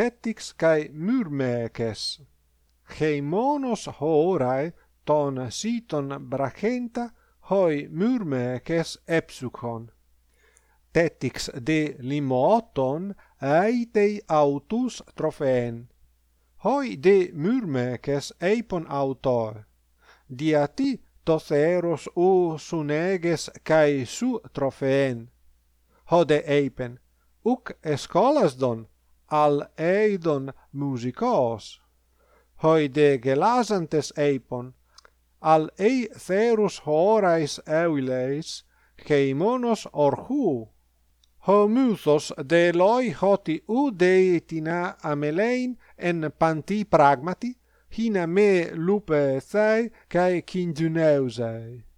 aesthetics kai myrmekes heimonos horai ton siton brachenta hoi myrmekes epsukon tetix de limoton aitei autus trophen hoi de myrmekes eipon autor. Diati totheros u suneges kai su trophen hode eipen uk escolas don al eidon musicos. Hoi de gelasantes eipon al ei therus horais euleis heimonos orhu. Ho muthos de loi hoti u deitina amelein en panti pragmati hina me lupe thai kai kinduneusae